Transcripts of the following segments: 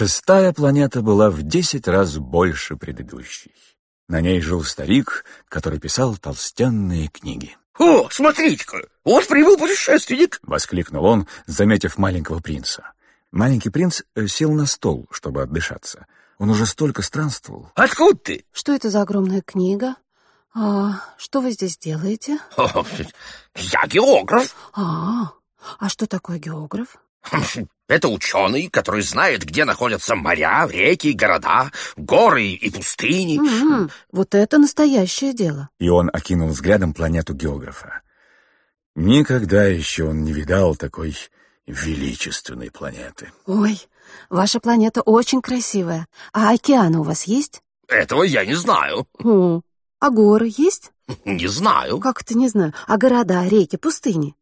Шестая планета была в десять раз больше предыдущей. На ней жил старик, который писал толстенные книги. «О, смотрите-ка, вот прибыл путешественник!» — воскликнул он, заметив маленького принца. Маленький принц э, сел на стол, чтобы отдышаться. Он уже столько странствовал. «Откуда ты?» Что это за огромная книга? А что вы здесь делаете? Я географ. А, а что такое географ? Это ученый, который знает, где находятся моря, реки, города, горы и пустыни. М-м, вот это настоящее дело. И он окинул взглядом планету географа. Никогда еще он не видал такой величественной планеты. Ой, ваша планета очень красивая. А океаны у вас есть? Этого я не знаю. О, а горы есть? Не знаю. Как это не знаю? А города, реки, пустыни?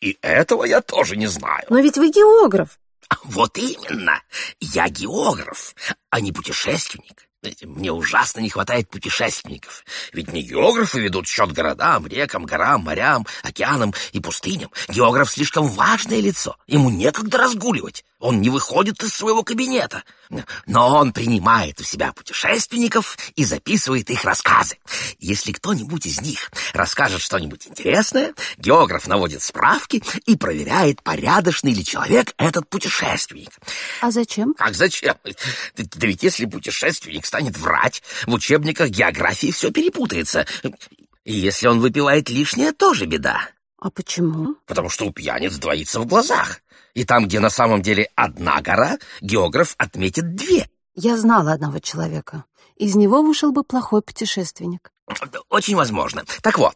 И этого я тоже не знаю. Но ведь вы географ. Вот именно. Я географ, а не путешественник. Мне ужасно не хватает путешественников. Ведь не географы ведут счет городам, рекам, горам, морям, океанам и пустыням. Географ слишком важное лицо. Ему некогда разгуливать. Он не выходит из своего кабинета. Но он принимает у себя путешественников и записывает их рассказы. Если кто-нибудь из них расскажет что-нибудь интересное, географ наводит справки и проверяет, порядочный ли человек этот путешественник. А зачем? Как зачем? Да ведь если путешественник станет врать, в учебниках географии все перепутается. И если он выпивает лишнее, тоже беда. А почему? Потому что у пьяниц двоится в глазах. И там, где на самом деле одна гора, географ отметит две. Я знала одного человека. Из него вышел бы плохой путешественник. Очень возможно. Так вот,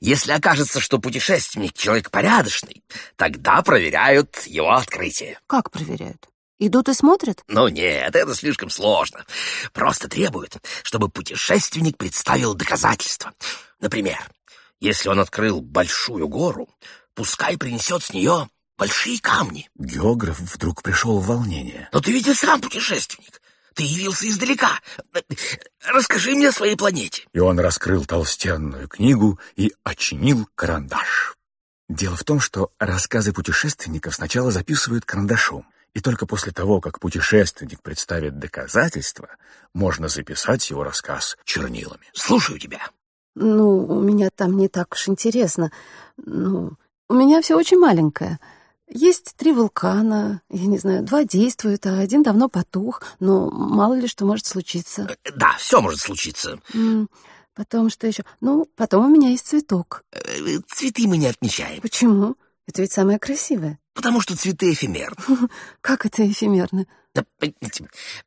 если окажется, что путешественник человек порядочный, тогда проверяют его открытие. Как проверяют? Идут и смотрят? Ну нет, это слишком сложно. Просто требуют, чтобы путешественник представил доказательства. Например, если он открыл большую гору, пускай принесет с нее большие камни. Географ вдруг пришел в волнение. Но ты ведь и сам путешественник. Ты явился издалека. Расскажи мне о своей планете. И он раскрыл толстенную книгу и очинил карандаш. Дело в том, что рассказы путешественников сначала записывают карандашом, и только после того, как путешественник представит доказательства, можно записать его рассказ чернилами. Слушаю тебя. Ну, у меня там не так уж интересно. Ну, у меня все очень маленькое. Есть три вулкана, я не знаю, два действуют, а один давно потух, но мало ли что может случиться. Э, да, все может случиться. Потом что еще? Ну, потом у меня есть цветок. Э, Цветы мы не отмечаем, Почему? Это ведь самое красивое. Потому что цветы эфемерны. Как это эфемерно? Да,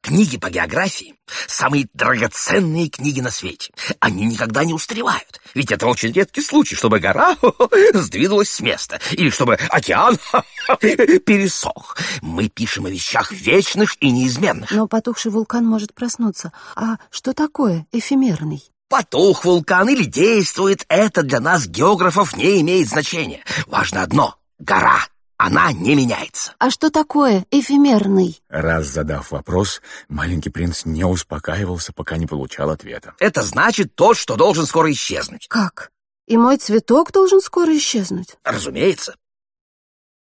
Книги по географии — самые драгоценные книги на свете. Они никогда не устаревают. Ведь это очень редкий случай, чтобы гора сдвинулась с места, или чтобы океан пересох. Мы пишем о вещах вечных и неизменных. Но потухший вулкан может проснуться. А что такое эфемерный? Потух вулкан или действует, это для нас, географов, не имеет значения. Важно одно — гора. Она не меняется. А что такое эфемерный? Раз задав вопрос, маленький принц не успокаивался, пока не получал ответа. Это значит тот, что должен скоро исчезнуть. Как? И мой цветок должен скоро исчезнуть? Разумеется.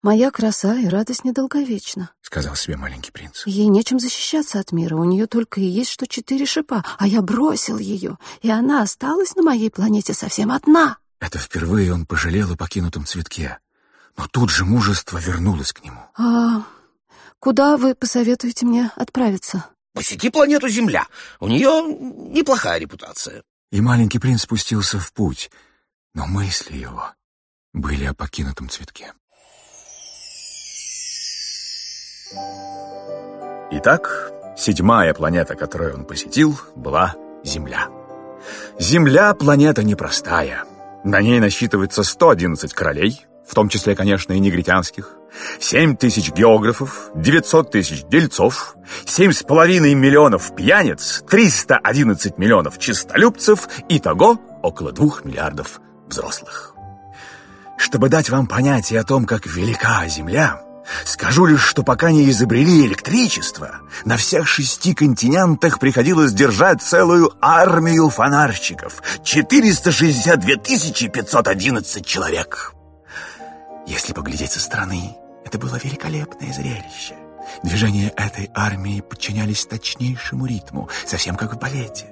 Моя краса и радость недолговечна. Сказал себе маленький принц. Ей нечем защищаться от мира, у нее только и есть что четыре шипа, а я бросил ее, и она осталась на моей планете совсем одна. Это впервые он пожалел о покинутом цветке. Но тут же мужество вернулось к нему. А куда вы посоветуете мне отправиться? Посети планету Земля. У нее неплохая репутация. И маленький принц спустился в путь, но мысли его были о покинутом цветке. Итак, седьмая планета, которую он посетил, была Земля. Земля — планета непростая. На ней насчитывается 111 королей, в том числе, конечно, и негритянских, 7 тысяч географов, 900 тысяч дельцов, 7,5 миллионов пьяниц, 311 миллионов чистолюбцев, итого около 2 миллиардов взрослых. Чтобы дать вам понятие о том, как велика Земля, скажу лишь, что пока не изобрели электричество, на всех шести континентах приходилось держать целую армию фонарщиков — 462 511 человек. Если поглядеть со стороны, это было великолепное зрелище. Движения этой армии подчинялись точнейшему ритму, совсем как в балете.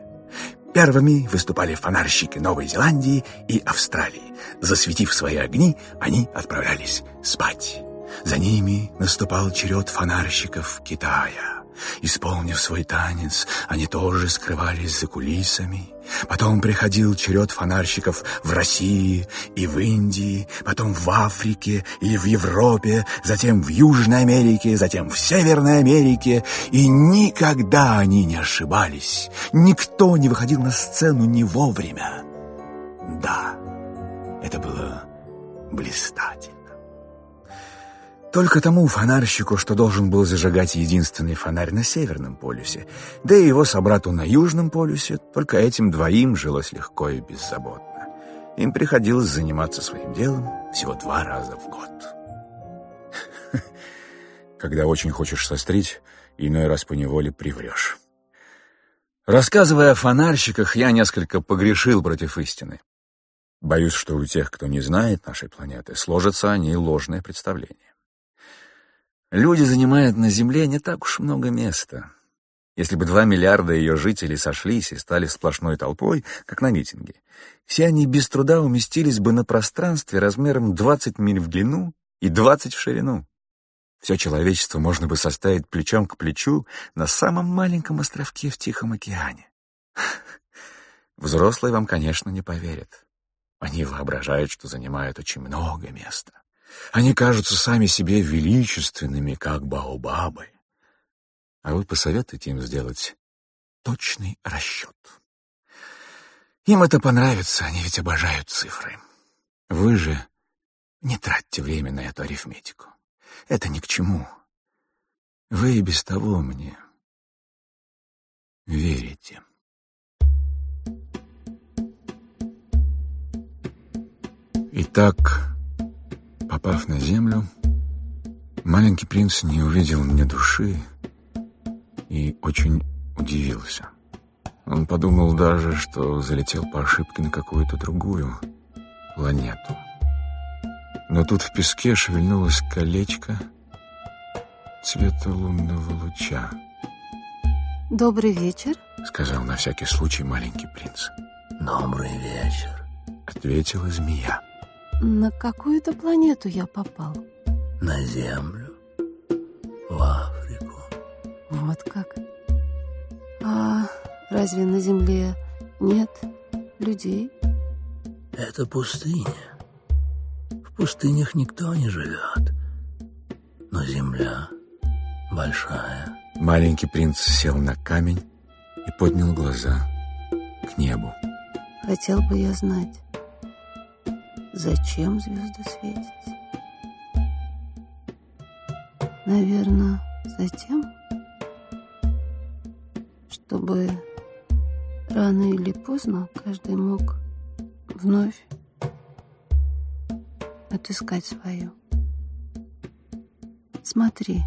Первыми выступали фонарщики Новой Зеландии и Австралии. Засветив свои огни, они отправлялись спать. За ними наступал черед фонарщиков Китая. Исполнив свой танец, они тоже скрывались за кулисами. Потом приходил черед фонарщиков в России и в Индии, потом в Африке и в Европе, затем в Южной Америке, затем в Северной Америке. И никогда они не ошибались. Никто не выходил на сцену не вовремя. Да, это было блистательно. Только тому фонарщику, что должен был зажигать единственный фонарь на Северном полюсе, да и его собрату на Южном полюсе, только этим двоим жилось легко и беззаботно. Им приходилось заниматься своим делом всего два раза в год. Когда очень хочешь сострить, иной раз поневоле приврешь. Рассказывая о фонарщиках, я несколько погрешил против истины. Боюсь, что у тех, кто не знает нашей планеты, сложится о ней ложное представление. Люди занимают на Земле не так уж много места. Если бы два миллиарда ее жителей сошлись и стали сплошной толпой, как на митинге, все они без труда уместились бы на пространстве размером 20 миль в длину и 20 в ширину. Все человечество можно бы составить плечом к плечу на самом маленьком островке в Тихом океане. Взрослые вам, конечно, не поверят. Они воображают, что занимают очень много места. Они кажутся сами себе величественными, как баобабы. А вы посоветуете им сделать точный расчет. Им это понравится, они ведь обожают цифры. Вы же не тратьте время на эту арифметику. Это ни к чему. Вы и без того мне верите. Итак, Попав на землю, маленький принц не увидел ни души и очень удивился. Он подумал даже, что залетел по ошибке на какую-то другую планету. Но тут в песке шевельнулось колечко цвета лунного луча. «Добрый вечер», — сказал на всякий случай маленький принц. «Добрый вечер», — ответила змея. На какую-то планету я попал. На Землю. В Африку. Вот как. А разве на Земле нет людей? Это пустыня. В пустынях никто не живет. Но Земля большая. Маленький принц сел на камень и поднял глаза к небу. Хотел бы я знать, Зачем звезды светятся? Наверное, затем, чтобы рано или поздно каждый мог вновь отыскать свою. Смотри,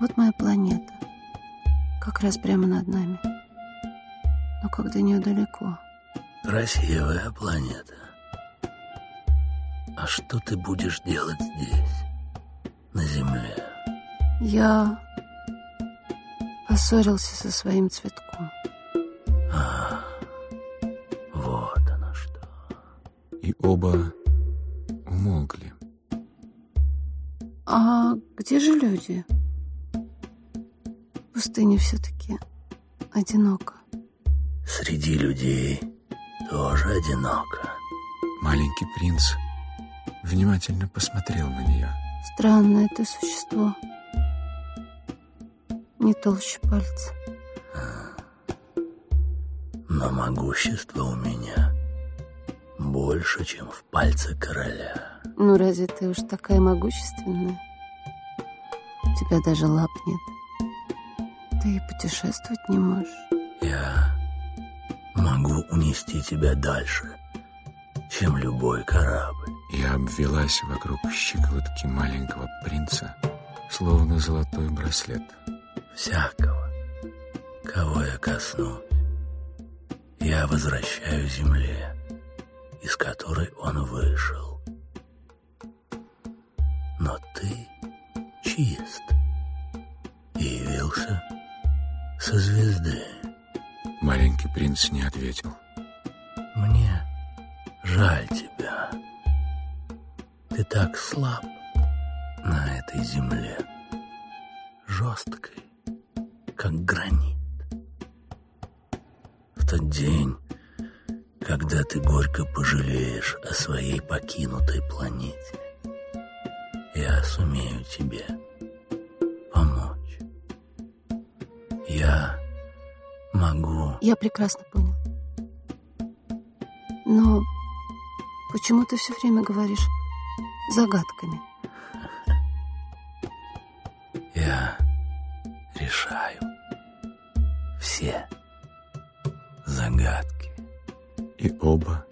вот моя планета, как раз прямо над нами, но как до нее далеко. Красивая планета. А что ты будешь делать здесь, на земле? Я поссорился со своим цветком. А, вот оно что. И оба умолкли. А где же люди? Пустыня все-таки одинока. Среди людей тоже одиноко. Маленький принц внимательно посмотрел на нее. Странное это существо. Не толще пальца. Но могущество у меня больше, чем в пальце короля. Ну, разве ты уж такая могущественная? У тебя даже лап нет. Ты и путешествовать не можешь. Я могу унести тебя дальше, чем любой корабль. Я обвелась вокруг щиколотки маленького принца, словно золотой браслет. Всякого, кого я коснусь, я возвращаю земле, из которой он вышел. Но ты чист, свалился со звезды. Маленький принц не ответил. Мне жаль тебя. Так слаб на этой земле, жесткой, как гранит. В тот день, когда ты горько пожалеешь о своей покинутой планете, я сумею тебе помочь. Я могу... Я прекрасно понял. Но почему ты все время говоришь загадками? Я решаю все загадки. И оба.